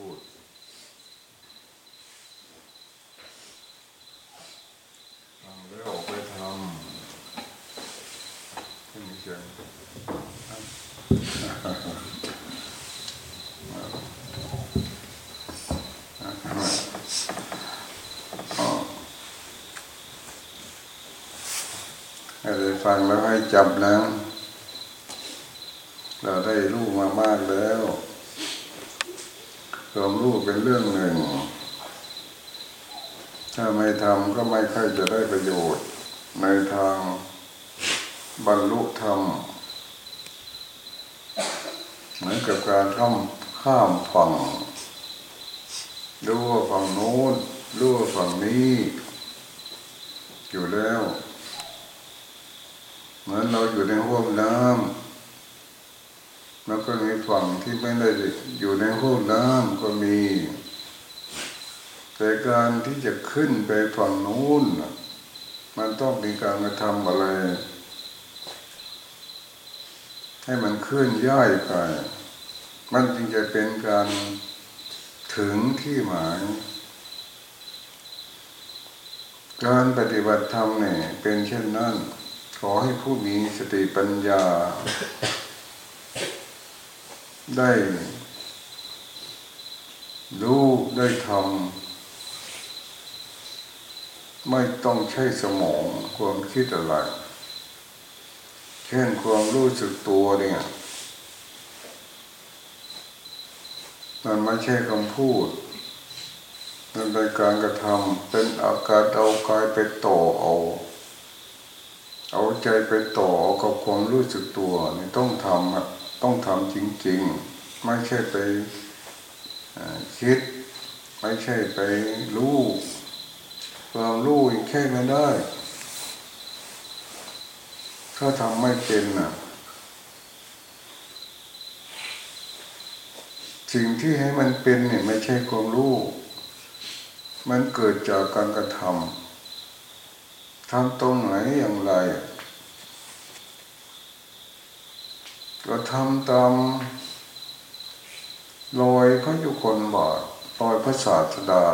พูด ฟังแล้วออกไปทำให้มีเสียงให้ได้ฟังแล้วให้จำนะเราได้รู้มามากแล้ว ความรู้เป็นเรื่องหนึ่ง ถ้าไม่ทำก็ไม่ค่อยจะได้ประโยชน์ ในทางบรรลุธรรมเหมือนกับการข้ามข้ามฝั่งรู้ว่าฝั่งโน้นรู้ว่าฝั่งนี้ อยู่แล้ว เหมือนเราอยู่ในห้วงน้ำ ฝั่งที่ไม่ได้อยู่ในห้วงน้ำก็มี แต่การที่จะขึ้นไปฝั่งนู้นมันต้องมีการกระทำอะไร ให้มันเคลื่อนย้ายไป มันจึงจะเป็นการถึงที่หมาย การปฏิบัติธรรมเนี่ยเป็นเช่นนั้น ขอให้ผู้มีสติปัญญา ได้ รู้ได้ทำไม่ต้องใช้สมองความคิดอะไร เช่นความรู้สึกตัวเนี่ยมันไม่ใช่คำพูดมันเป็นการกระทำเป็นอาการเอากายไปต่อเอาเอาใจไปต่อกับความรู้สึกตัวนี่ต้องทำอะ ต้องทำจริง ๆ ไม่ใช่ไปคิด ไม่ใช่ไปรู้ความรู้อีกแค่ไม่ได้ ถ้าทำไม่เป็นน่ะ สิ่งที่ให้มันเป็นเนี่ยไม่ใช่ความรู้มันเกิดจากการกระทำทำตรงไหนอย่างไร ก็ทำตามรอยพระยุคนบาทรอยพระศาสดา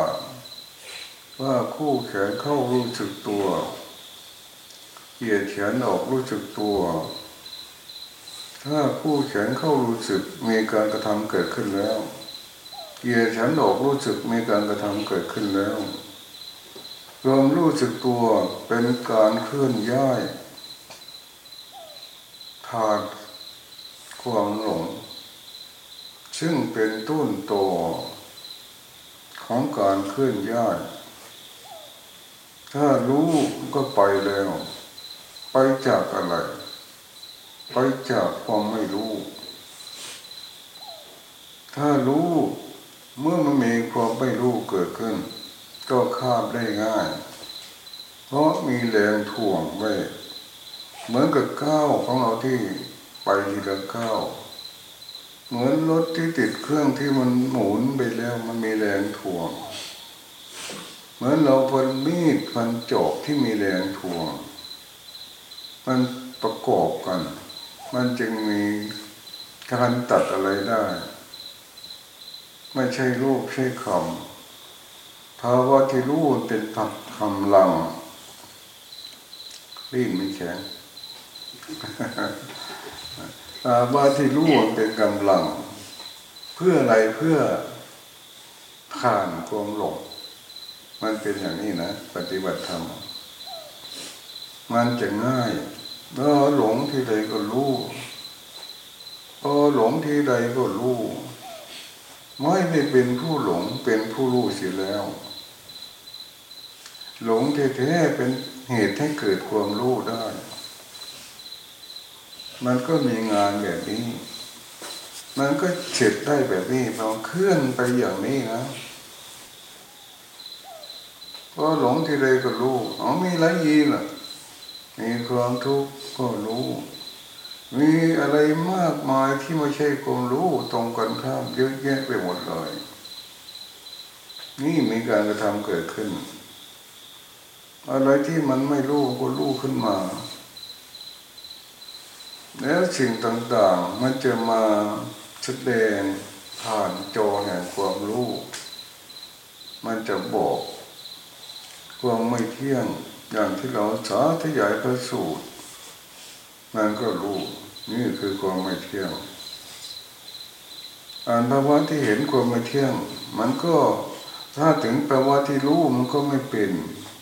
ว่าคู่แขนเข้ารู้สึกตัวเหยียดแขนออกรู้สึกตัว ถ้าคู่แขนเข้ารู้สึกมีการกระทำเกิดขึ้นแล้วเหยียดแขนออกรู้สึกมีการกระทำเกิดขึ้นแล้วรวมรู้สึกตัวเป็นการเคลื่อนย้ายขาด ความหลง ซึ่งเป็นต้นโตของการเคลื่อนย้าย ถ้ารู้ก็ไปแล้ว ไปจากอะไร ไปจากความไม่รู้ ถ้ารู้เมื่อมันมีความไม่รู้เกิดขึ้น ก็ข้ามได้ง่าย เพราะมีแรงถ่วงไว้ เหมือนกับก้าวของเราที่ ไปทีละก้าวเหมือนรถที่ติดเครื่องที่มันหมุนไปแล้วมันมีแรงถ่วง เหมือนเราพันมีดพันจอบที่มีแรงถ่วง มันประกอบกัน มันจึงมีการตัดอะไรได้ ไม่ใช่รูปใช่คำภาวะที่รู้เป็นผักคำลังรีนไม่แข็ง ภาวะที่รู้เป็นกำลัง เพื่ออะไรเพื่อผ่านความหลงมันเป็นอย่างนี้นะ ปฏิบัติธรรมมันจะง่ายเออหลงที่ใดก็รู้เออหลงที่ใดก็รู้ไม่ได้เป็นผู้หลงเป็นผู้รู้เสียแล้ว หลงแท้ๆเป็นเหตุให้เกิดความรู้ได้ มันก็มีงานแบบนี้ มันก็เฉดได้แบบนี้พอเคลื่อนไปอย่างนี้นะพอหลงที่ใดก็รู้อ๋อมีไรยีล่ะ มีความทุกข์ก็รู้ มีอะไรมากมายที่ไม่ใช่ความรู้ตรงกันข้ามเยอะแยะไปหมดเลย นี่มีการกระทำเกิดขึ้น อะไรที่มันไม่รู้ก็รู้ขึ้นมา แล้วสิ่งต่างๆมันจะมาแสดงผ่านจอแห่งความรู้ มันจะบอกความไม่เที่ยงอย่างที่เราสาธยายพระสูตรมันก็รู้นี่คือความไม่เที่ยงอ่านภาวะที่เห็นความไม่เที่ยง มันก็ถ้าถึงภาวะที่รู้มันก็ไม่เป็น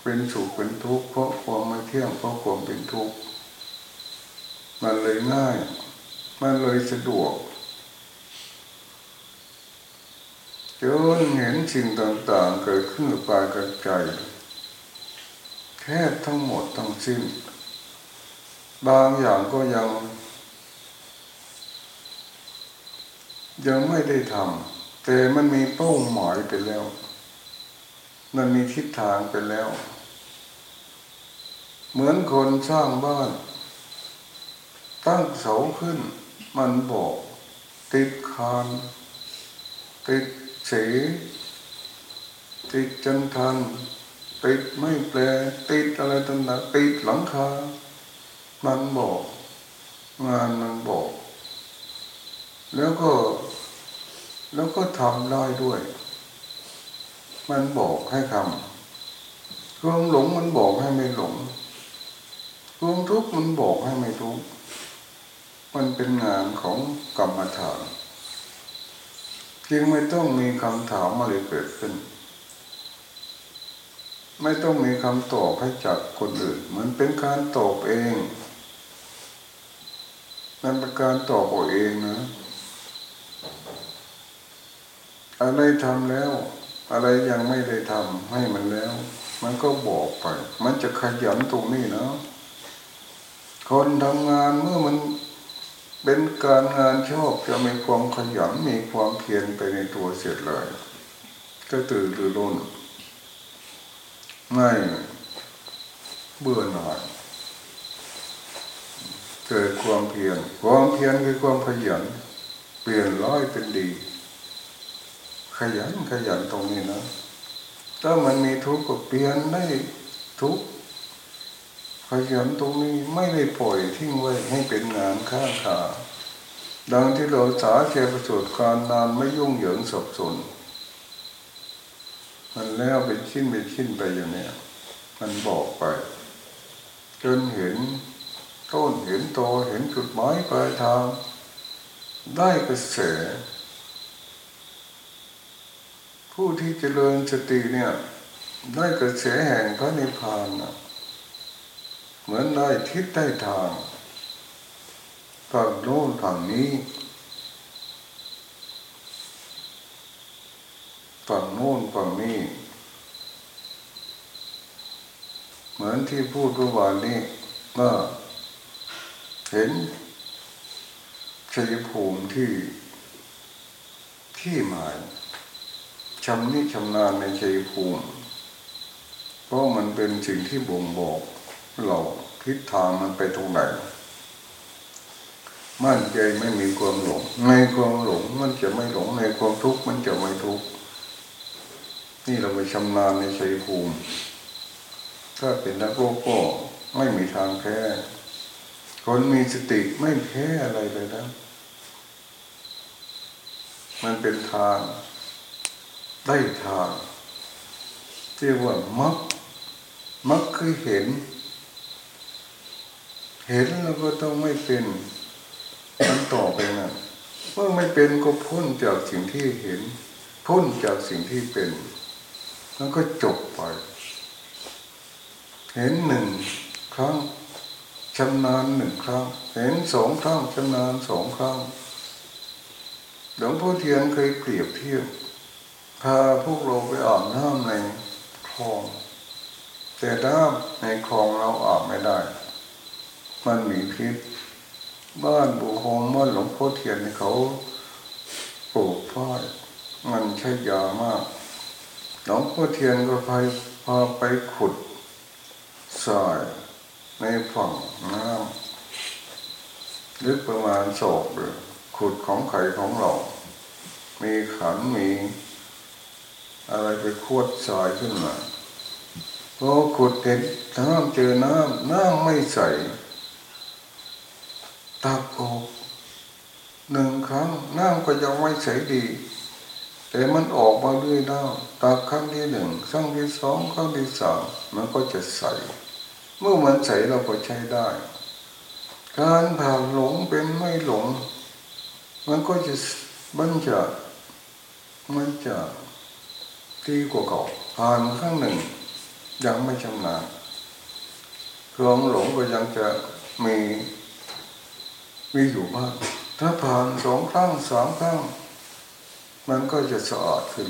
เป็นสุขเป็นทุกข์เพราะความไม่เที่ยงเพราะความเป็นทุกข์ มันเลยง่าย มันเลยสะดวกจนเห็นสิ่งต่างๆ เกิดขึ้นกับกายกับใจแค่ทั้งหมดทั้งสิ้น บางอย่างก็ยัง ยังไม่ได้ทำแต่มันมีเป้าหมายไปแล้ว มันมีทิศทางไปแล้ว เหมือนคนสร้างบ้าน ตั้งเสาขึ้น มันบอก ติดคานติดสีติดจันทันติดไม่แปลติดอะไรต่างๆติดหลังคา มันบอก งานมันบอก แล้วก็ แล้วก็ทำได้ด้วย มันบอกให้ทำความหลงมันบอกให้ไม่หลงความทุกข์มันบอกให้ไม่ทุกข์ มันเป็นงานของกรรมฐานจึงไม่ต้องมีคำถามอะไรเกิดขึ้น ไม่ต้องมีคำตอบให้จากคนอื่น มันเป็นการตอบเองมันเป็นการตอบตัวเองนะ อะไรทำแล้ว อะไรยังไม่ได้ทำให้มันแล้ว มันก็บอกไป มันจะขยันตรงนี้นะคนทำงานเมื่อมัน เป็นการงานชอบจะมีความขยันมีความเพียรไปในตัวเสร็จเลยก็ตื่นหรือรุ่นไม่เบื่อหน่ายเกิดความเพียรความเพียรคือความขยัน เปลี่ยนร้อยเป็นดี ขยันขยันตรงนี้นะ ถ้ามันมีทุกข์ก็เปลี่ยนได้ทุกข์ ขยันตรงนี้ไม่ได้ปล่อยทิ้งไว้ให้เป็นงานข้างขาดังที่เราสาแก่ประสบการนานไม่ยุ่งเหยิงสับสน มันแล้วเป็นชิ้นเป็นชิ้นไปอย่างนี้มันบอกไป จนเห็นต้นเห็นโตเห็นจุดหมายปลายทาง ได้กระแสผู้ที่เจริญสติเนี่ย ได้กระแสแห่งพระนิพพานนะ เหมือนได้ทิศได้ทางฝั่งโน้นฝั่งนี้ฝั่งโน้นฝั่งนี้ เหมือนที่พูดเมื่อวานนี้ว่าเห็นชัยภูมิที่ที่หมายชำนิชำนาญในชัยภูมิ เพราะมันเป็นสิ่งที่บ่งบอก เราทิศทางมันไปตรงไหนมั่นใจไม่มีความหลง ในความหลงมันจะไม่หลง ในความทุกข์มันจะไม่ทุกข์นี่เราไปชำนาญในชัยภูมิ ถ้าเป็นนักโลกก็ไม่มีทางแพ้คนมีสติไม่แพ้อะไรเลยนะ มันเป็นทาง ได้ทางเรียกว่ามักมักคือเห็น เห็นแล้วก็ต้องไม่เป็นมันต่อไปนั่นเมื่อไม่เป็นก็พ้นจากสิ่งที่เห็น พ้นจากสิ่งที่เป็นมันก็จบไป เห็นหนึ่งครั้งชำนาญหนึ่งครั้ง เห็นสองครั้งชำนาญสองครั้งหลวงพ่อเทียนเคยเปรียบเทียบพาพวกเราไปอาบน้ำในคลอง แต่น้ำในคลองเราอาบไม่ได้ มันมีพิษบ้านบุคงบ้านหลวงพ่อเทียนเขาปลูกฝ้ายมันใช้ยามาก หลวงพ่อเทียนก็พาพาไปขุดทรายในฝั่งน้ำลึกประมาณศอกเลยขุดของไข่ของเรา มีขันมี อะไรไปขวดทรายขึ้นมาพอขุดเห็นน้ำเจอน้ำน้ำไม่ใส ตักออกหนึ่งครั้งน้ำก็ยังไม่ใสดี แต่มันออกมาเรื่อยได้ตาครั้งที่หนึ่งครั้งที่สองครั้งที่สามมันก็จะใส เมื่อมันใสเราก็ใช้ได้ การผ่านหลงเป็นไม่หลง มันก็จะมันจะมันจะดีกว่าเก่าผ่านครั้งหนึ่ง ยังไม่ชำนาญความหลงก็ยังจะมี มีอยู่บ้างถ้าผ่านสองครั้งสามครั้ง มันก็จะสะอาดขึ้น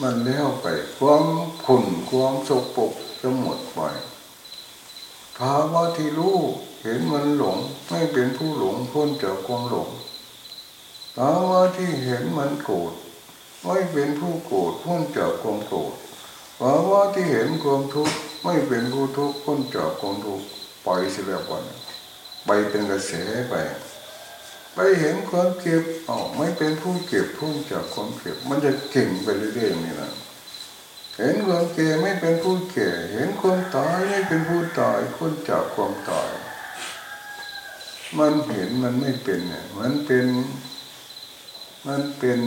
มันเลี้ยวไปความขุ่นความสกปรกจะหมดไปภาวะที่รู้เห็นมันหลงไม่เป็นผู้หลงพ้นจากความหลงภาวะที่เห็นมันโกรธไม่เป็นผู้โกรธพ้นจากความโกรธภาวะที่เห็นความทุกข์ไม่เป็นผู้ทุกข์พ้นจากความทุกข์ปล่อยเสียแล้วก่อน ไปเป็นกระแสไป ไปเห็นความเก็บอ๋อไม่เป็นผู้เก็บพ้จากความเก็บ มันจะเก่งไปเรื่อยๆนี่นะเห็นความแก่ไม่เป็นผู้แก่เห็นความตายไม่เป็นผู้ตายพ้นจากความตาย มันเห็นมันไม่เป็นเนี่ยมันเป็น มันเป็น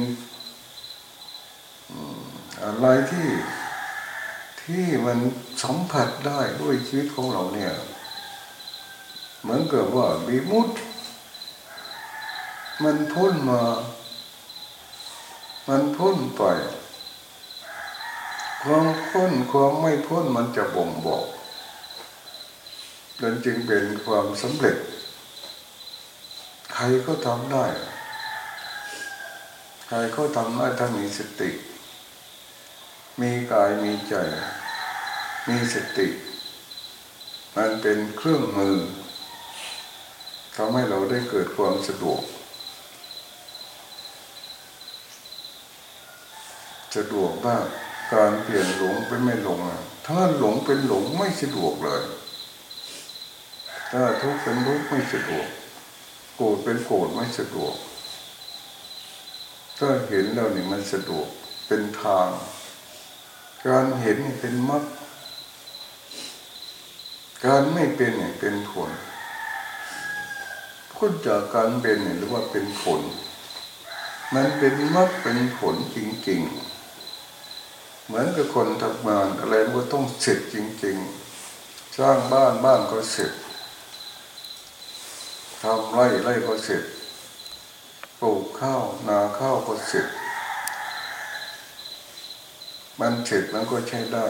อะไรที่ที่มันสัมผัสได้ด้วยชีวิตของเราเนี่ย เหมือนกับว่ามีมุดมันพ้นมา มันพ้นไป ความพ้นความไม่พ้นมันจะบ่งบอกดังจึงเป็นความสำเร็จ ใครก็ทำได้ ใครก็ทำได้ถ้ามีสติ มีกายมีใจ มีสติ มันเป็นเครื่องมือ ทำให้เราได้เกิดความสะดวก สะดวกมากการเปลี่ยนหลงเป็นไม่หลงถ้าหลงเป็นหลงไม่สะดวกเลย ถ้าทุกข์เป็นทุกข์ไม่สะดวก โกรธเป็นโกรธไม่สะดวก ถ้าเห็นแล้วนี่มันสะดวก เป็นทาง การเห็นเป็นมรรค การไม่เป็นเนี่ยเป็นผล พ้นจากการเป็นหรือว่าเป็นผล มันเป็นมรรคเป็นผลจริงๆ เหมือนกับคนทำงานอะไรก็ต้องเสร็จจริงๆ สร้างบ้านบ้านก็เสร็จทำไร่ไร่ก็เสร็จปลูกข้าวนาข้าวก็เสร็จ มันเสร็จมันก็ใช้ได้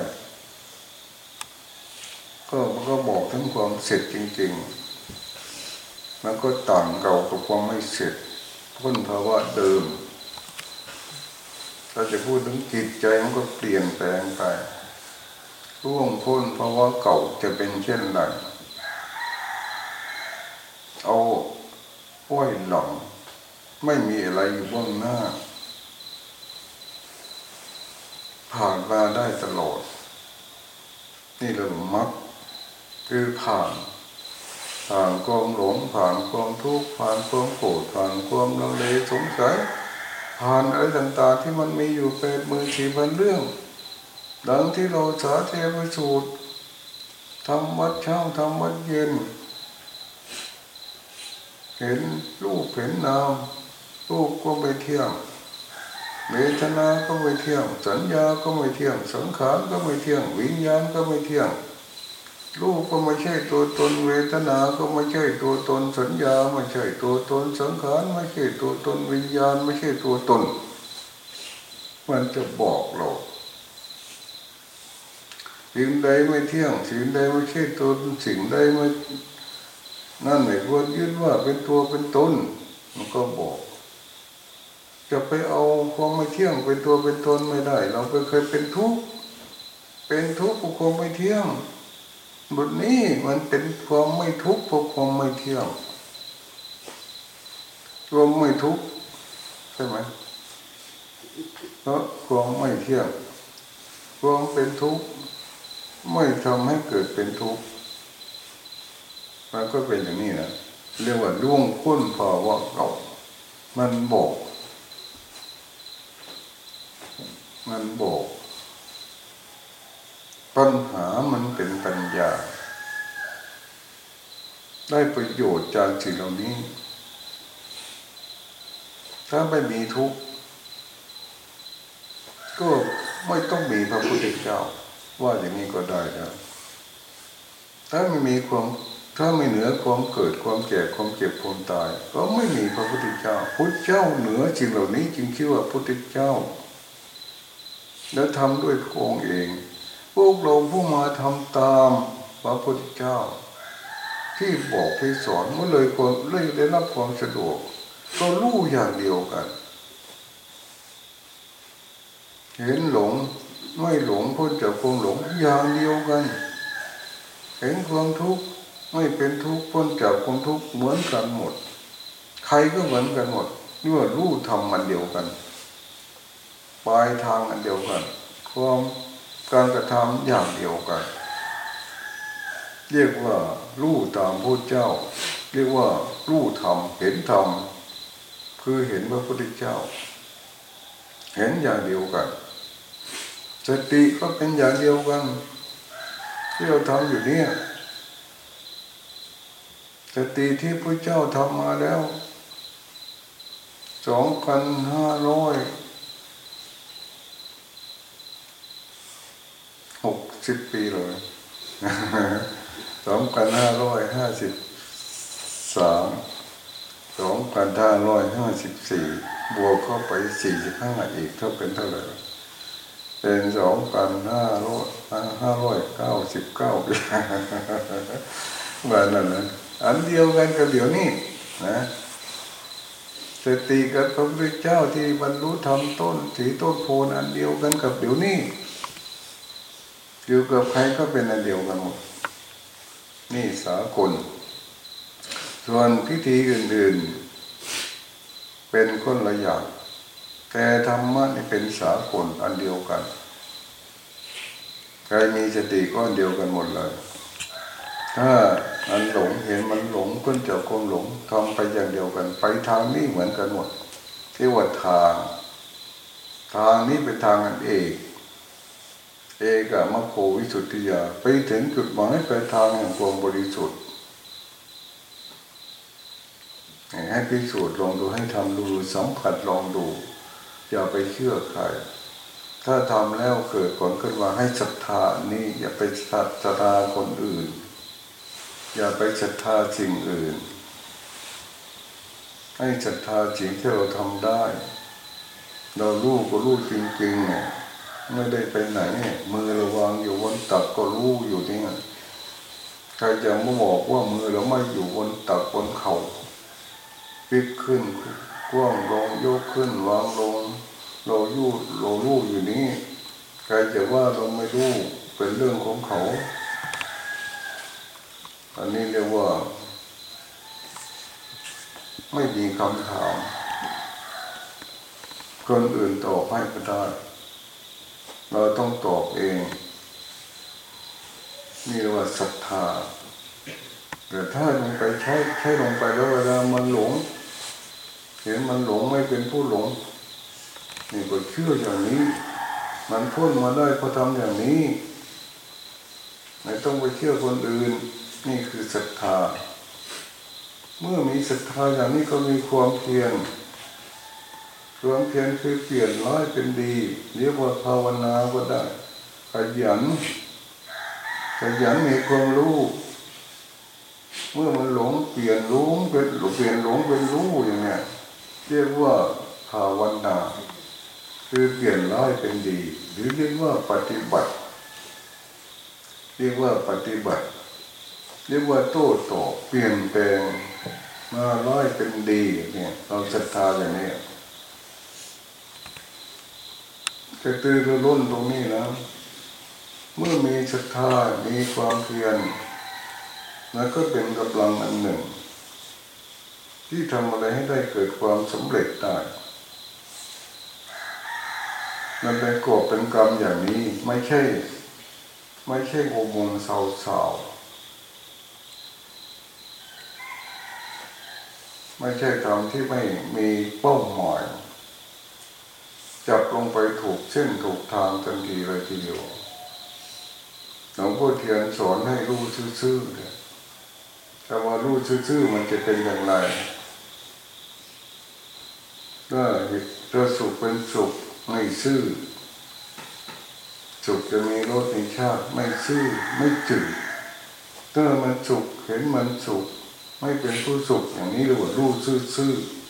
ก็มันก็บอกทั้งความเสร็จจริง ๆ มันก็ต่างเก่ากับความไม่เสร็จพ้นภาวะเดิมถ้าจะพูดถึงจิตใจมันก็เปลี่ยนแปลงไปร่วงพ้นภาวะเก่าจะเป็นเช่นไรเอาห้อยหลังไม่มีอะไรอยู่บ้างหน้า ผ่านมาได้ตลอด นี่เรามักคือผ่าน ผ่านความหลงผ่านความทุกข์ผ่านความโกรธผ่านความลังเลสงสัยผ่านอะไรต่างๆที่มันมีอยู่เป็นมือสี่พันเรื่อง ดังที่เราสาเทวสูตรทำวัดเช้าทำวัดเย็น เห็นรูปเห็นนามรูปก็ไปเที่ยงเวทนาก็ไม่เที่ยง สัญญาก็ไม่เที่ยง สังขารก็ไม่เที่ยง วิญญาณก็ไม่เที่ยง รูปก็ไม่ใช่ตัวตนเวทนา ก็ไม่ใช่ตัวตนสัญญาไม่ใช่ตัวตนสังขารไม่ใช่ตัวตนวิญญาณไม่ใช่ตัวตน มันจะบอกเราสิ่งใดไม่เที่ยงสิ่งใดไม่ใช่ตนสิ่งใดไม่นั่นไม่ควรยึดว่าเป็นตัวเป็นตนมันก็บอก จะไปเอาความไม่เที่ยงเป็นตัวเป็นตนไม่ได้ เราเคยเป็นทุกข์เป็นทุกข์เพราะความไม่เที่ยง บทนี้มันเป็นความไม่ทุกข์เพราะความไม่เที่ยงรวมไม่ทุกข์ใช่ไหมเพราะความไม่เที่ยงความเป็นทุกข์ไม่ทำให้เกิดเป็นทุกข์มันก็เป็นอย่างนี้นะเรียกว่าล่วงพ้นภาวะเก่ามันบอก มันบอก ปัญหามันเป็นปัญญา ได้ประโยชน์จากสิ่งเหล่านี้ ถ้าไม่มีทุกข์ก็ไม่ต้องมีพระพุทธเจ้า ว่าอย่างนี้ก็ได้นะถ้าไม่มีความถ้าไม่เหนือความเกิดความแก่ความเจ็บความตาย ก็ไม่มีพระพุทธเจ้าพุทธเจ้าเหนือจริงเหล่านี้จึงชื่อว่าพุทธเจ้า แล้วทำด้วยพระองค์เอง พวกเราผู้มาทำตามพระพุทธเจ้า ที่บอกที่สอนเมื่อเลยคนเลยได้รับความสะดวกก็รู้อย่างเดียวกัน เห็นหลงไม่หลงพ้นจากความหลงอย่างเดียวกัน เห็นความทุกข์ไม่เป็นทุกข์พ้นจากความทุกข์เหมือนกันหมด ใครก็เหมือนกันหมดนี่ว่ารู้ทำมันเดียวกันปลายทางอันเดียวกันความ การกระทำอย่างเดียวกัน เรียกว่ารู้ตามพระเจ้า เรียกว่ารู้ธรรมเห็นธรรมคือเห็นพระพุทธเจ้า เห็นอย่างเดียวกันสติก็เป็นอย่างเดียวกัน ที่เราทำอยู่เนี่ยสติที่พระเจ้าทำมาแล้วสองพันห้าร้อยหก สิบปีเลยสองพันห้าร้อยห้าสิบสามสองพันห้าร้อยห้าสิบสี่บวกเข้าไปสี่สิบห้าอีกเท่าเป็นเท่าไหร่เป็นสองพันห้าร้อยห้าร้อยเก้าสิบเก้าปีแบบนั้นนะอันเดียวกันกับเดี๋ยวนี้นะสติกับพระพุทธเจ้าที่บรรลุธรรมต้นสีต้นโพนอันเดียวกันกับเดี๋ยวนี้ อยู่กับใครก็เป็นอันเดียวกันหมด นี่สากล ส่วนพิธีอื่น ๆ เป็นคนละอย่างแต่ธรรมะนี่เป็นสากลอันเดียวกันใครมีสติก็อันเดียวกันหมดเลย ถ้าอันหลงเห็นมันหลงก้นจากความหลงทำไปอย่างเดียวกัน ไปทางนี้เหมือนกันหมดที่ว่าทาง ทางนี้เป็นทางอันเอก เอกมะโควิสุทธิยา ไปถึงจุดหมายปลายทางแห่งความบริสุทธิ์ให้พิสูจน์ลองดูให้ทำดูสัมผัสลองดู อย่าไปเชื่อใคร ถ้าทำแล้วเกิดผลขึ้นมาให้ศรัทธานี่อย่าไปศรัทธาคนอื่น อย่าไปศรัทธาสิ่งอื่น ให้ศรัทธาสิ่งที่เราทำได้ เรารู้ก็รู้จริงๆเนี่ย ไม่ได้ไปไหน มือระวางอยู่บนตักก็รู้อยู่นี่ใครจะมาบอกว่ามือเราไม่อยู่บนตักบนเขา่าพลิกขึ้นกว้างลงยกขึ้นวางลงเรายู่เรารู้อยู่นี้ใครจะว่าเราไม่รู้เป็นเรื่องของเขา อันนี้เรียกว่า ไม่มีคำถามคนอื่นตอบให้ก็ได้ เราต้องตอบเอง นี่เรียกว่าศรัทธาแต่ถ้าลงไปใช้ใช้ลงไปแล้วเวลามันหลง เห็นมันหลงไม่เป็นผู้หลง นี่ก็เชื่ออย่างนี้ มันพ้นมาได้เพราะทำอย่างนี้ ไม่ต้องไปเชื่อคนอื่น นี่คือศรัทธา เมื่อมีศรัทธาอย่างนี้ก็มีความเพียร ความเพียรคือเปลี่ยนร้ายเป็นดีเรียกว่าภาวนาก็ได้ขยันขยันมีความรู้เมื่อมันหลงเปลี่ยนรู้เป็นเปลี่ยนหลงเป็นรู้อย่างเนี้ยเรียกว่าภาวนาคือเปลี่ยนร้ายเป็นดี หรือเรียกว่าปฏิบัติ เรียกว่าปฏิบัติ เรียกว่าโต้ตอบเปลี่ยนแปลงมาร้ายเป็นดีเนี่ยเราศรัทธาอย่างนี้จะ ตื่นรุ่นตรงนี้นะ เมื่อมีศรัทธามีความเพียรนั่นก็เป็นกำลังอันหนึ่ง ที่ทำอะไรให้ได้เกิดความสำเร็จได้มันเป็นกบเป็นกรรมอย่างนี้ ไม่ใช่ ไม่ใช่โมงเศร้าๆไม่ใช่กรรมที่ไม่มีเป้าหมาย จับลงไปถูกเส้นถูกทางทันทีเลยทีเดียวหลวงพ่อเทียนสอนให้รู้ซื่อๆเลยแต่ว่ารู้ซื่อๆมันจะเป็นอย่างไรถ้าถ้าสุขเป็นสุขไม่ซื่อ สุขจะมีรสในชาติไม่ซื่อไม่จืดถ้ามันสุขเห็นมันสุข ไม่เป็นผู้สุขอย่างนี้เรียกว่ารู้ซื่อๆ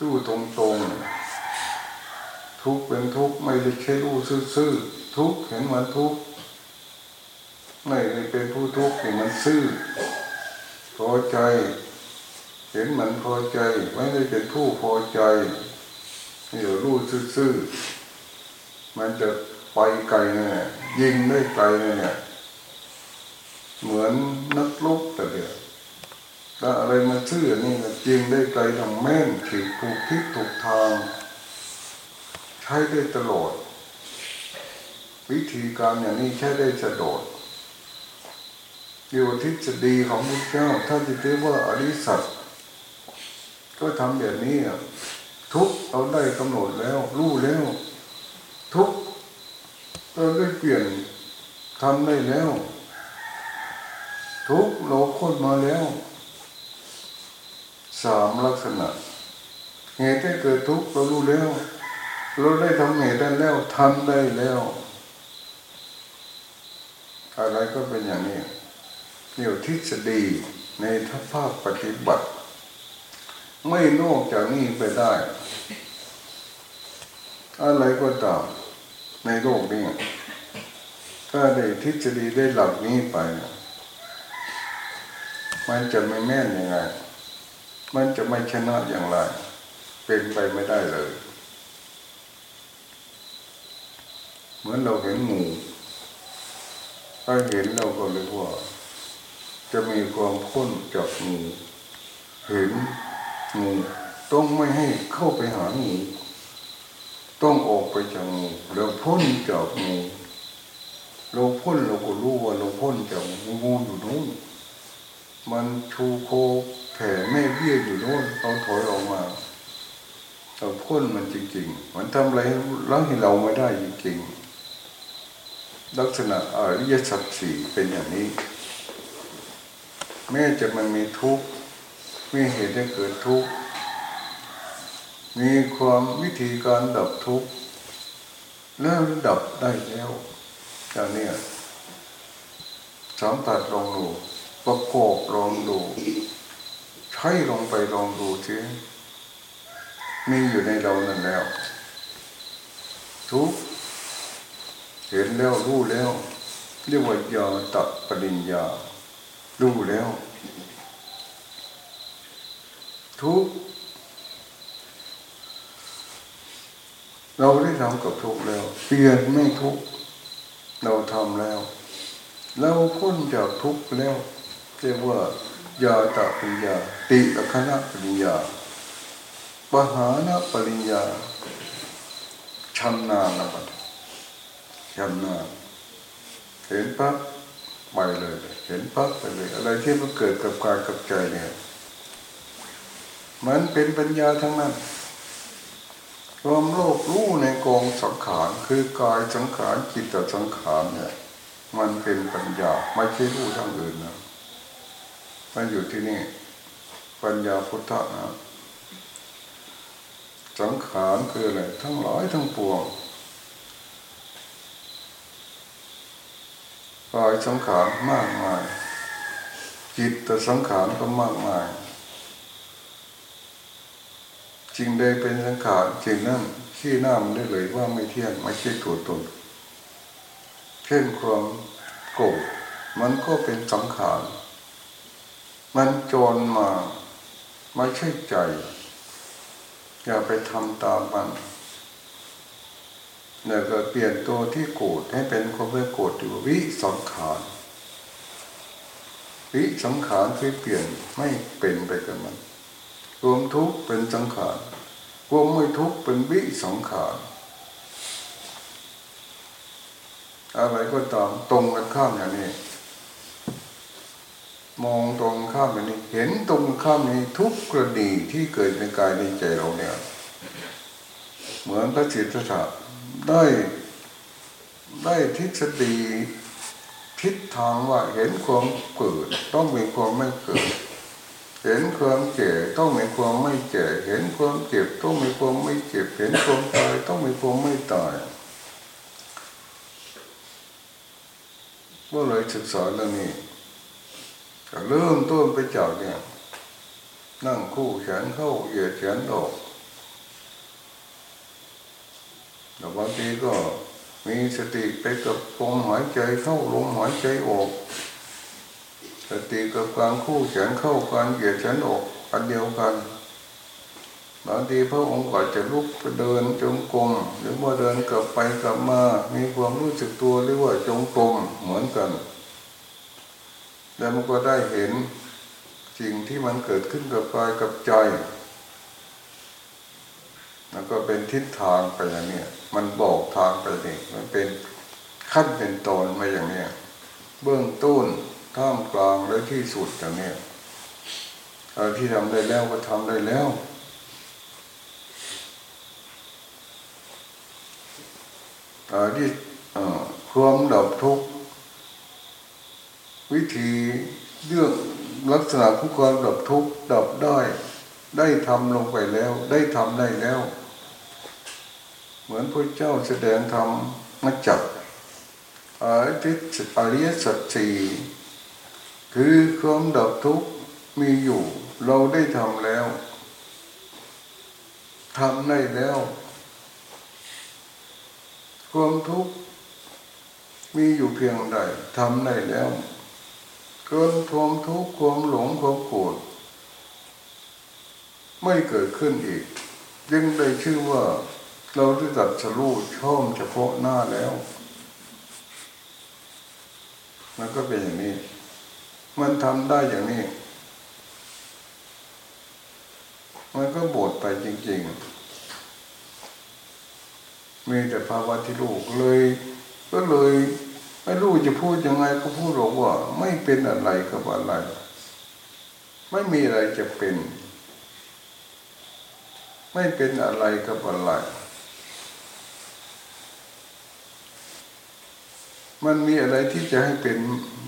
รู้ตรงๆทุกเป็นทุกไม่ได้ใช่รู้ซื่อๆทุกเห็นมันทุกไม่ได้เป็นผู้ทุกเห็นมันซื่อพอใจ เห็นมันพอใจ ไม่ได้เป็นผู้พอใจนี่เรารู้ซื่อๆมันจะไปไกลเนี่ยยิงได้ไกลเนี่ยเหมือนนักลุกแต่เดียว ถ้าอะไรมาซื่อนี่ยิงได้ไกลทำแม่นถือถูกทิศถูกทาง ใช้ได้ตลอด วิธีการอย่างนี้ใช้ได้สะดดอยู่ทฤษฎีของพระเจ้า ถ้าจะเรียกว่าอริสัตก็ทำแบบนี้ทุกเราได้กำหนดแล้ว รู้แล้ว ทุกเราได้เปลี่ยนทำได้แล้ว ทุกเราค้นมาแล้ว สามลักษณะ เหตุให้เกิดทุกข์เรารู้แล้วเราได้ทำเหตุได้แล้วทำได้แล้วอะไรก็เป็นอย่างนี้เรียกทฤษฎีในทัพภาคปฏิบัติ ไม่นอกจากนี้ไปได้ อะไรก็ตามในโลกนี้ถ้าได้ทฤษฎีได้หลักนี้ไป มันจะไม่แม่นยังไง มันจะไม่ชนะอย่างไร เป็นไปไม่ได้เลย เหมือนเราเห็นหมูถ้าเห็นเราก็เลยว่า จะมีความพ้นจากงูเห็นงูต้องไม่ให้เข้าไปหางูต้องออกไปจากงูแล้วพ้นจากงูเราพ้นเราก็รู้ว่าเราพ้นจากงูอยู่นู้นมันชูโค แผ่แม่เบี้ยอยู่นู้นเราถอยออกมาเราพ้นมันจริงๆมันทำอะไรล้างให้เราไม่ได้จริงๆ ลักษณะอริยสัจสี่เป็นอย่างนี้ แม้จะมันมีทุกข์มีเหตุให้เกิดทุกข์มีความวิธีการดับทุกข์แล้วดับได้แล้วจากนี้สัมผัสลองดูประกอบลองดู ใช้ลงไปลองดูทีมีอยู่ในเรานั่นแล้ว ทุกเห็นแล้วรู้แล้ว เรียกว่ายาตัดปริญญา รู้แล้ว ทุกเราได้ทำกับทุกแล้ว เปลี่ยนไม่ทุกเราทำแล้ว เราพ้นจากทุกแล้วเรียกว่า ยาตาปริญญา ติลคณะปริญญาปหานะปริญญาชำนาญนะบัดชำนาญเห็นปั๊บไปเลย เห็นปั๊บไปเลย อะไรที่มันเกิดกับกายกับใจเนี่ยมันเป็นปัญญาทั้งนั้นความโลภรู้ในกองสังขารคือกายสังขารจิตสังขารเนี่ย มันเป็นปัญญาไม่ใช่รู้ทั้งอื่นนะ มันอยู่ที่นี่ ปัญญาพุทธะนะสังขารคืออะไรทั้งหลายทั้งปวงกายสังขารมากมาย จิตตสังขารก็มากมายจริงใดเป็นสังขารจริงนั่นขี้หน้ามันได้เลยว่าไม่เที่ยงไม่ใช่ตัวตนเช่นความโกรธมันก็เป็นสังขาร มันจรมาไม่ใช่ใจ อย่าไปทำตามมันเนี่ยก็เปลี่ยนตัวที่โกรธให้เป็นความไม่โกรธอยู่วิสังขารวิสังขารคือเปลี่ยนไม่เป็นไปกับมัน รวมทุกข์เป็นสังขารรวมไม่ทุกข์เป็นวิสังขารอะไรก็ตามตรงกันข้ามอย่างนี้ มองตรงข้ามอย่นี้เห็นตรงข้ามนี้ทุกกรณีที่เกิดในกายในใจเราเนี่ย เหมือนพระจิตตถะได้ได้ทิศฎีทิศทางว่าเห็นความเกิดต้องมีความไม่เกิด เห็นความเจ็บต้องมีความไม่เจ็บเห็นความเจ็บต้องมีความไม่เจ็บ เห็นความตายต้องมีความไม่ตายก็เลยศึกษาเรื่องนี้ เริ่มต้นไปจากเนี่ย นั่งคู่แขนเข้าเหยียดแขนออกแต่บางทีก็มีสติไปกับลมหายใจเข้าลมหายใจออก สติกับการคู่แขนเข้าการเหยียดแขนออกอันเดียวกันบางทีพระองค์ก็จะลุกไปเดินจงกรมหรือว่าเดินกลับไปกลับมา มีความรู้สึกตัวหรือว่าจงกรมเหมือนกัน แล้วมันก็ได้เห็นสิ่งที่มันเกิดขึ้นกับกายกับใจ แล้วก็เป็นทิศทางไปอย่างนี้มันบอกทางไปนี่มันเป็นขั้นเป็นตอนมาอย่างนี้เบื้องต้นท่ามกลางและที่สุดอย่างนี้อะไรที่ทำได้แล้วก็ทำได้แล้วที่ความดับทุกข์ วิธีเรื่องลักษณะของความดับทุกข์ดับได้ ได้ทำลงไปแล้ว ได้ทำได้แล้ว เหมือนพระเจ้าแสดงธรรมมาจับอริสอริยสัจสี่คือความดับทุกข์มีอยู่ เราได้ทำแล้วทำได้แล้ว ความทุกข์มีอยู่เพียงใดทำได้แล้ว เกินความทุกข์ความหลงความโกรธไม่เกิดขึ้นอีกยังได้ชื่อว่าเราได้ตัดสรูช่องเฉพาะหน้าแล้ว มันก็เป็นอย่างนี้ มันทำได้อย่างนี้ มันก็บดไปจริง ๆ มีแต่ภาวะที่ลูกเลย ก็เลย ไม่รู้จะพูดยังไงก็พูดบอกว่า ไม่เป็นอะไรกับอะไร ไม่มีอะไรจะเป็น ไม่เป็นอะไรกับอะไร มันมีอะไรที่จะให้เป็น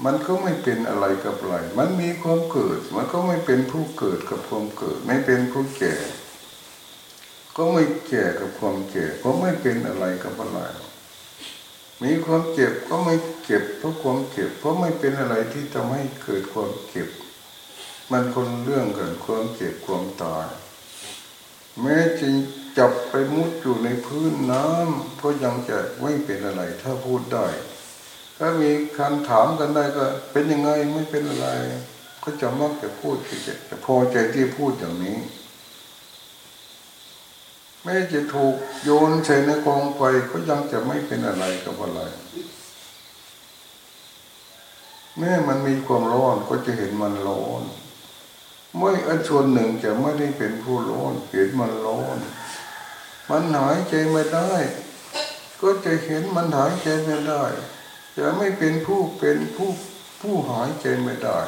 มันก็ไม่เป็นอะไรกับอะไร มันมีความเกิด มันก็ไม่เป็นผู้เกิดกับความเกิด ไม่เป็นผู้แก่ ก็ไม่แก่กับความเจ็บก็ไม่เป็นอะไรกับอะไร มีความเจ็บก็ไม่เจ็บเพราะความเจ็บ เพราะไม่เป็นอะไรที่ทำให้เกิดความเจ็บ มันคนเรื่องกันความเจ็บความตาย แม้จริงจับไปมุดอยู่ในพื้นน้ำก็ยังจะไม่เป็นอะไร ถ้าพูดได้ ถ้ามีคำถามกันได้ก็ เป็นยังไงไม่เป็นอะไร ก็จะมักจะพูดจะพอใจที่พูดอย่างนี้ ม้จะถูกโยนใส่ในกองไฟก็ยังจะไม่เป็นอะไรกับอะไร แม้มันมีความร้อนก็จะเห็นมันร้อนไม่อันส่วนหนึ่งจะไม่ได้เป็นผู้ร้อนเห็นมันร้อน มันหายใจไม่ได้ ก็จะเห็นมันหายใจไม่ได้ จะไม่เป็นผู้เป็นผู้ผู้หายใจไม่ได้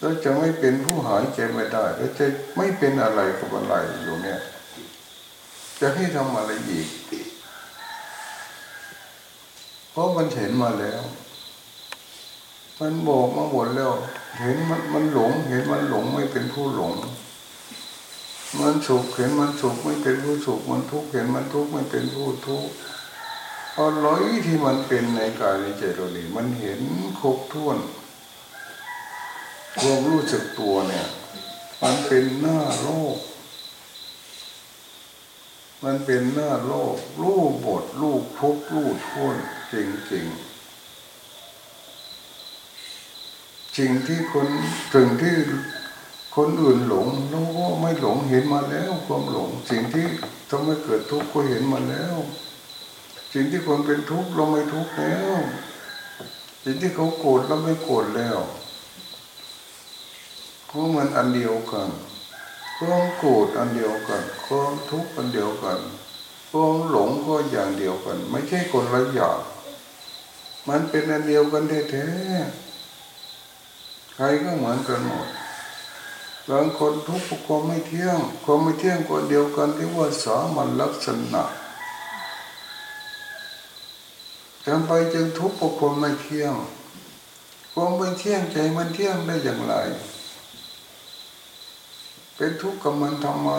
เราจะไม่เป็นผู้หายใจไม่ได้เราจะไม่เป็นอะไรกับอะไรอยู่เนี่ย จะให้ทำอะไรอีก เพราะมันเห็นมาแล้ว มันบอกมาหมดแล้ว เห็นมันมันหลง เห็นมันหลงไม่เป็นผู้หลง มันสุขเห็นมันสุขไม่เป็นผู้สุข มันทุกข์เห็นมันทุกข์ไม่เป็นผู้ทุกข์เอาร้อยที่มันเป็นในกายในใจเราเนี่มันเห็นครบถ้วนความรู้สึกตัวเนี่ย มันเป็นหน้าโลก มันเป็นหน้าโลกรูปบทรูปทุกรูปทุนจริงจริงสิ่งที่คนถึงที่คนอื่นหลงเราก็ไม่หลงเห็นมาแล้วความหลง สิ่งที่ทำให้เกิดทุกข์ก็เห็นมาแล้ว สิ่งที่คนเป็นทุกข์เราไม่ทุกข์แล้ว สิ่งที่เขาโกรธเราไม่โกรธแล้วเพราะมันอันเดียวกัน ความโกรธอันเดียวกันความทุกข์อันเดียวกันความหลงก็อย่างเดียวกัน ไม่ใช่คนละอย่างมันเป็นอันเดียวกันแท้ๆใครก็เหมือนกันหมดบางคนทุกข์ความไม่เที่ยงความไม่เที่ยงก็เดียวกันที่ว่าสามัญลักษณะจำไปจึงทุกข์ความไม่เที่ยงความไม่เที่ยงใจมันเที่ยงได้อย่างไร เป็นทุกข์กับมันทำไม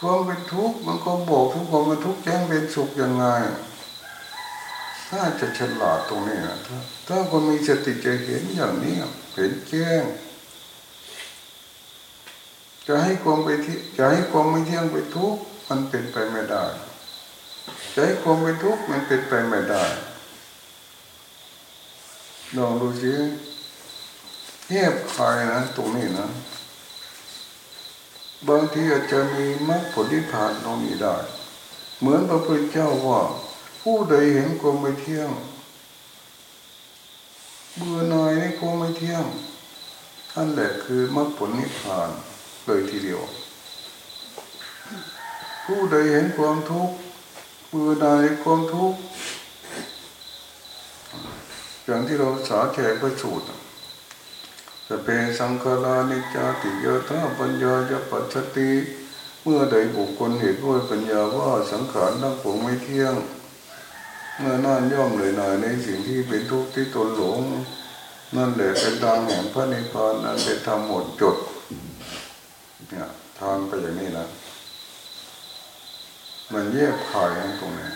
ความเป็นทุกข์มันก็บอกทุกข์ความเป็นทุกข์แจ้งเป็นสุขยังไง ถ้าจะฉลาดตรงนี้นะถ้าถ้าคนมีสติจะเห็นอย่างนี้เห็นแจ้งจะให้ความไปที่จะให้ความไม่เที่ยงไปทุกข์มันเป็นไปไม่ได้จะให้ความเป็นทุกข์มันเป็นไปไม่ได้ลองดูสิ เทียบใครนะตรงนี้นะ บางทีอาจจะมีมรรคผลที่ผ่านตรงนี้ได้ เหมือนพระพุทธเจ้าว่า ผู้ใดเห็นความไม่เที่ยง เบื่อหน่ายในความไม่เที่ยงท่านแหละคือมรรคผลนิพพานเลยทีเดียว ผู้ใดเห็นความทุกข์เบื่อหน่ายในความทุกข์อย่างที่เราสาแฉกระสูตร จะเปสังขารานิจาติโยธาปัญญายปัจจติเมื่อใดบุคคลเห็นด้วยปัญญาว่าสังขารทั้งปวงไม่เที่ยง เมื่อนั่นย่อมเลยหน่อยในสิ่งที่เป็นทุกข์ที่ตนหลง นั่นแหละเป็นทางแห่งพระนิพพานนั่นเป็นธรรมหมดจดเนี่ยทางไปอย่างนี้นะมันแยกขายตรงนี้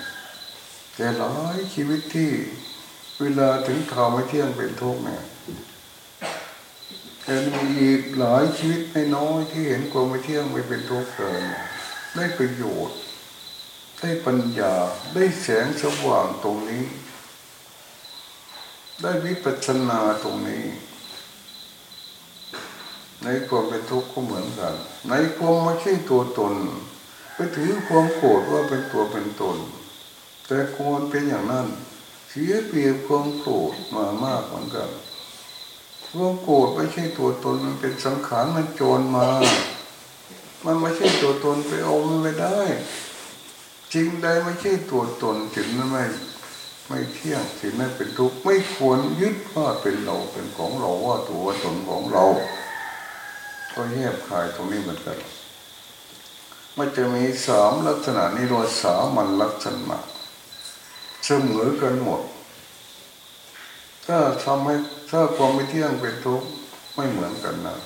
แต่หลายชีวิตที่เวลาถึงข่าวไม่เที่ยงเป็นทุกข์เนี่ย แต่มีอีกหลายชีวิตไม่น้อยที่เห็นความไม่เที่ยงไม่เป็นทุกข์เลยได้ประโยชน์ ได้ปัญญา ได้แสงสว่างตรงนี้ ได้วิปัสสนาตรงนี้ ในความเป็นทุกข์ก็เหมือนกัน ในความไม่ใช่ตัวตน ไปถือความโกรธว่าเป็นตัวเป็นตน แต่ควรเป็นอย่างนั้น เสียเปรียบความโกรธมามากเหมือนกัน ความโกรธไม่ใช่ตัวตนมันเป็นสังขารมันโจรมา มันไม่ใช่ตัวตนไปเอามันไม่ได้ จริงใดไม่ใช่ตัวตนถึงนั้นไม่ไม่เที่ยงถึงนั้นเป็นทุกข์ไม่ควรยึดว่าเป็นเราเป็นของเราว่าตัวตนของเรา ก็แยบคายตรงนี้เหมือนกันมันจะมีสามลักษณะนิโรธสามันลักษณะเสมอกันหมด ถ้าทำให้ ถ้าความไม่เที่ยงเป็นทุกข์ไม่เหมือนกันนะ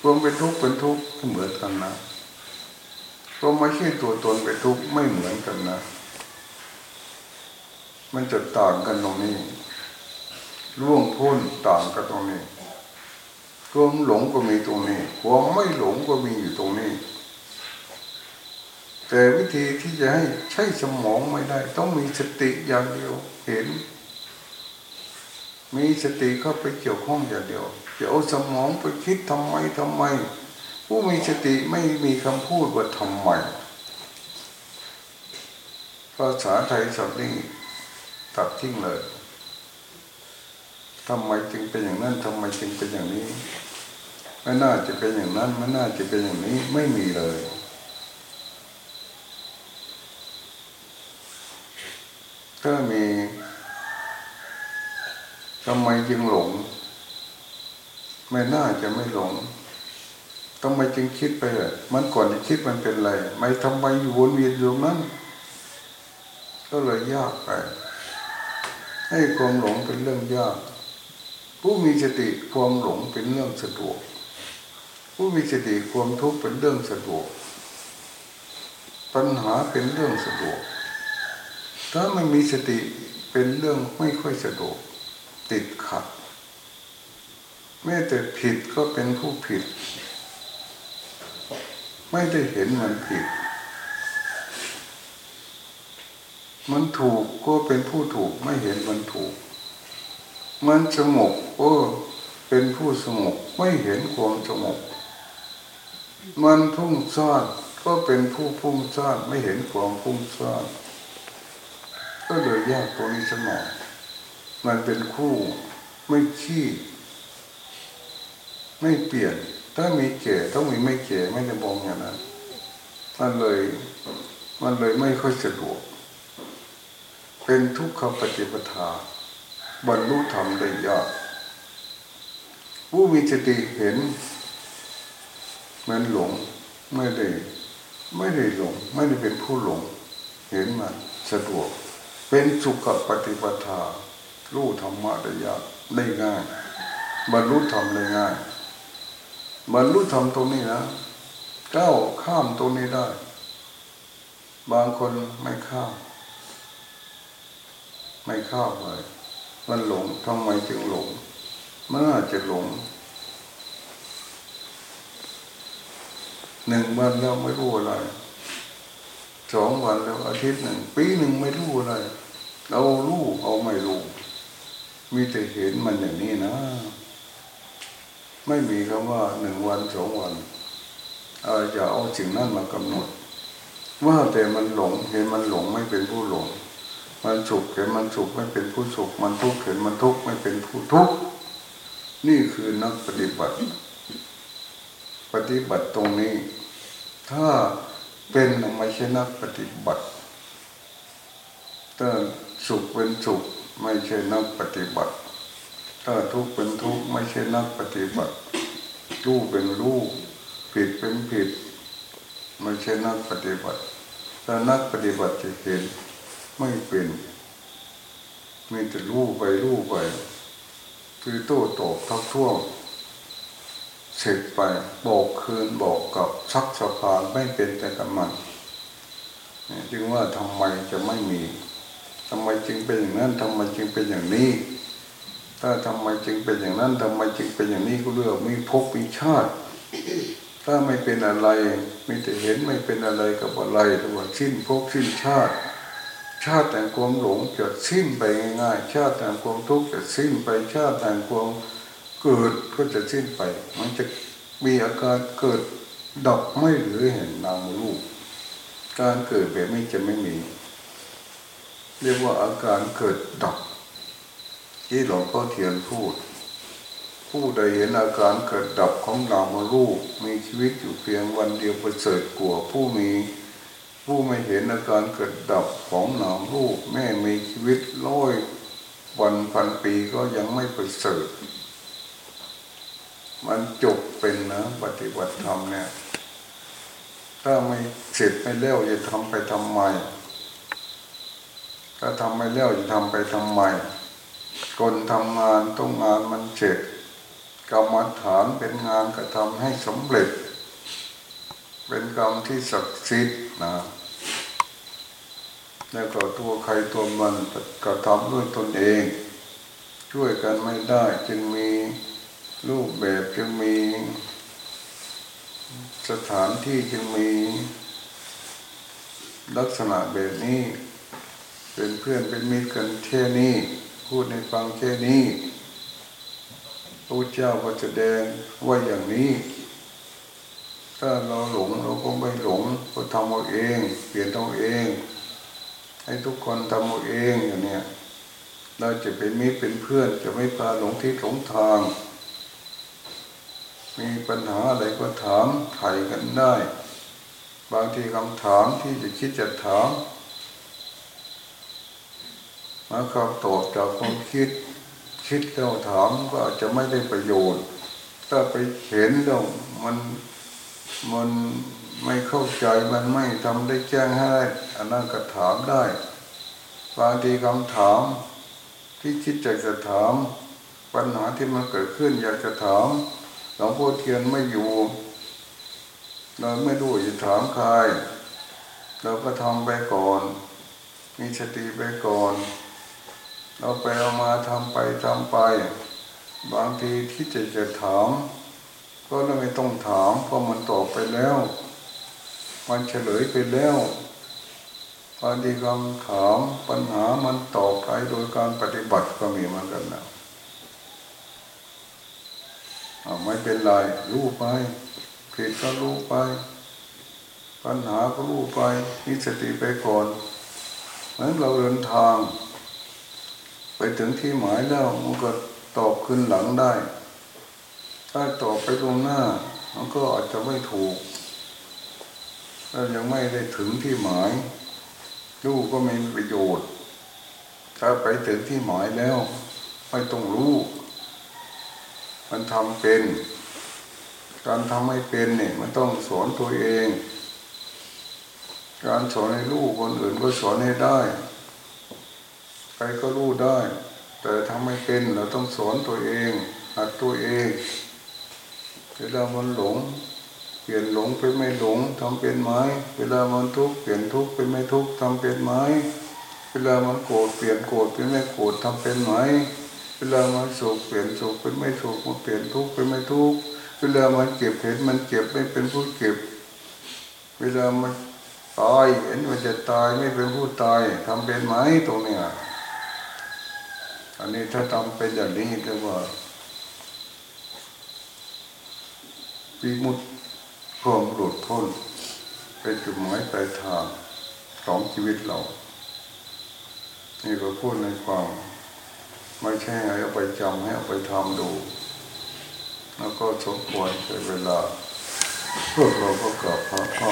ความเป็นทุกข์เป็นทุกข์ไม่เหมือนกันนะความไม่ใช่ตัวตนเป็นทุกข์ไม่เหมือนกันนะ มันจะต่างกันตรงนี้ร่วงพ้นต่างกันตรงนี้ความหลงก็มีตรงนี้ความไม่หลงก็มีอยู่ตรงนี้ แต่วิธีที่จะให้ใช้สมองไม่ได้ ต้องมีสติอย่างเดียวเห็น มีสติเข้าไปเกี่ยวข้องอย่างเดียวจะเอาสมองไปคิดทำไมทำไม ผู้มีสติไม่มีคำพูดว่าทำไมภาษาไทยสับนี้ตัดทิ้งเลยทำไมจึงเป็นอย่างนั้นทำไมจึงเป็นอย่างนี้ไม่น่าจะเป็นอย่างนั้นไม่น่าจะเป็นอย่างนี้ไม่มีเลย ถ้ามี มจึงหลง ไม่น่าจะไม่หลงทำไมจึงคิดไปมันก่อนคิดมันเป็นอะไร ไม่ทำไมอยู่วนเวียนอยู่นั้นก็เลยยากไป ให้ความหลงเป็นเรื่องยาก ผู้มีสติความหลงเป็นเรื่องสะดวก ผู้มีสติความทุกข์เป็นเรื่องสะดวก ปัญหาเป็นเรื่องสะดวก ถ้าไม่มีสติเป็นเรื่องไม่ค่อยสะดวก ติดขัดแม้แต่ผิดก็เป็นผู้ผิด ไม่ได้เห็นมันผิด มันถูกก็เป็นผู้ถูกไม่เห็นมันถูก มันสงบก็เป็นผู้สงบไม่เห็นความสงบมันพุ่งซ่านก็เป็นผู้พุ่งซ่านไม่เห็นความพุ่งซ่านก็เลยแยกตัวนี้สมอง มันเป็นคู่ไม่ขี้ไม่เปลี่ยน ถ้ามีเก่ต้องมีไม่เก่ไม่ได้มองอย่างนั้น มันเลย มันเลยไม่ค่อยสะดวก เป็นทุกขปฏิปทา บรรลุธรรมได้ยากผู้มีสติเห็น มันหลงไม่ได้ ไม่ได้หลง ไม่ได้เป็นผู้หลง เห็นมันสะดวก เป็นสุขปฏิปทา รู้ธรรมะได้ยากได้ง่าย บรรลุธรรมได้ง่าย บรรลุธรรมตรงนี้นะก้าวข้ามตรงนี้ได้ บางคนไม่ข้าม ไม่ข้ามเลยมันหลงทำไมจึงหลงเมื่อจะหลงหนึ่งวันแล้วไม่รู้อะไรสองวันแล้วอาทิตย์หนึ่ง ปีหนึ่งไม่รู้อะไร เรารู้เอาไม่รู้ มีแต่เห็นมันอย่างนี้นะ ไม่มีคำว่าหนึ่งวันสองวันอาจะเอาสิ่งนั้นมากำหนด ว่าแต่มันหลงเห็นมันหลงไม่เป็นผู้หลง มันสุขเห็นมันสุขไม่เป็นผู้สุข มันทุกข์เห็นมันทุกข์ไม่เป็นผู้ทุกข์นี่คือนักปฏิบัติ ปฏิบัติตรงนี้ ถ้าเป็นไม่ใช่นักปฏิบัติถ้าสุขเป็นสุข ไม่ใช่นักปฏิบัติ ถ้าทุกเป็นทุกไม่ใช่นักปฏิบัติ รู้เป็นรู้ผิดเป็นผิด ไม่ใช่นักปฏิบัติ ถ้านักปฏิบัติจะเห็นไม่เป็นมีแต่รู้ไปรู้ไป คือโต้ตอบทักท้วงเสร็จไปบอกคืนบอกกับซักสะพานไม่เป็นแต่กับมันจึงว่าทำไมจะไม่มี ทำไมจึงเป็นอย่างนั้นทำไมจึงเป็นอย่างนี้ ถ้าทำไมจึงเป็นอย่างนั้นทำไมจึงเป็นอย่างนี้ก็เรื่องมีภพมีชาติ ถ้าไม่เป็นอะไรมีแต่เห็นไม่เป็นอะไรกับอะไรตัวสิ้นภพสิ้นชาติ ชาติแต่งความหลงจะสิ้นไปง่ายๆ ชาติแต่งความทุกข์จะสิ้นไปชาติแต่งความเกิดก็จะสิ้นไป มันจะมีอาการเกิดดับไม่หลือเห็นนามรูปการเกิดแบบนี้จะไม่มี เรียกว่าอาการเกิดดับ ที่หลวงพ่อเทียนพูด ผู้ใดเห็นอาการเกิดดับของนามรูปมีชีวิตอยู่เพียงวันเดียวประเสริฐกว่าผู้มีผู้ไม่เห็นอาการเกิดดับของนามรูปแม่มีชีวิตร้อยวันพันปีก็ยังไม่ประเสริฐ มันจบเป็นนะปฏิบัติธรรมเนี่ย ถ้าไม่เสร็จไม่แล้วจะทำไปทำไม ถ้าทำไม่แล้วจะทำไปทำไมคนทำงานต้องงานมันเสร็จกรรมฐานเป็นงานกระทำให้สำเร็จ เป็นกรรมที่ศักดิ์สิทธิ์นะแล้วก็ตัวใครตัวมันกระทำด้วยตนเอง ช่วยกันไม่ได้จึงมีรูปแบบจึงมีสถานที่จึงมีลักษณะแบบนี้ เป็นเพื่อนเป็นมิตรกันแค่นี้ พูดในฟังแค่นี้พระเจ้าก็แสดงว่าอย่างนี้ ถ้าเราหลงเราก็ไม่หลงก็ทำเอาเอง เปลี่ยนเอาเอง ให้ทุกคนทำเอาเองอย่างเนี้ยเราจะเป็นมิตรเป็นเพื่อนจะไม่พาหลงที่หลงทาง มีปัญหาอะไรก็ถามไถ่กันได้ บางทีคำถามที่จะคิดจะถาม มาคำตอบจากความคิด คิดแล้วถามก็อาจจะไม่ได้ประโยชน์ ถ้าไปเห็นแล้วมันมันไม่เข้าใจมันไม่ทำได้แจ้งให้อันนั้นก็ถามได้บางทีคำถาม ที่คิดจะจะถาม ปัญหาที่มันเกิดขึ้น อยากจะถามหลวงพ่อเทียนไม่อยู่เราไม่รู้จะถามใครเราก็ทำไปก่อน มีสติไปก่อน เราไปเอามาทำไปทำไป บางทีที่จะจะถามก็ไม่ต้องถามเพราะมันตอบไปแล้ว มันเฉลยไปแล้วบางทีคำถามปัญหามันตอบไปโดยการปฏิบัติก็มีเหมือนกันนะไม่เป็นไรรู้ไปผิดก็รู้ไป ปัญหาก็รู้ไปมีสติไปก่อนเหมือนเราเดินทาง ไปถึงที่หมายแล้วมันก็ตอบขึ้นหลังได้ ถ้าตอบไปตรงหน้า มันก็อาจจะไม่ถูกถ้ายังไม่ได้ถึงที่หมายรู้ก็ไม่มีประโยชน์ ถ้าไปถึงที่หมายแล้ว ไม่ต้องรู้ มันทำเป็น การทำให้เป็นเนี่ยมันต้องสอนตัวเอง การสอนให้ลูกคนอื่นก็สอนให้ได้ ใครก็รู้ได้ แต่ทำไม่เป็นเราต้องสอนตัวเองหัดตัวเองเวลามันหลง เปลี่ยนหลงเป็นไม่หลงทำเป็นไหมเวลามันทุกข์เปลี่ยนทุกข์เป็นไม่ทุกข์ทำเป็นไหมเวลามันโกรธเปลี่ยนโกรธเป็นไม่โกรธทำเป็นไหมเวลามันสุขเปลี่ยนสุขเป็นไม่สุขมันเปลี่ยนทุกข์เป็นไม่ทุกข์เวลามันเจ็บเห็นมันเจ็บไม่เป็นผู้เจ็บ เวลามันตายเห็นมันจะตายไม่เป็นผู้ตายทำเป็นไหมตรงเนี้ย อันนี้ถ้าทำเป็นอย่างนี้เรียกว่าวิมุตติความหลุดพ้น เป็นจุดหมายปลายทางของชีวิตเรา นี่ก็พูดในความไม่ใช่ให้เอาไปจำให้เอาไปทำดู แล้วก็สมควรใช้เวลาพวกเราก็กลับพระพ่อ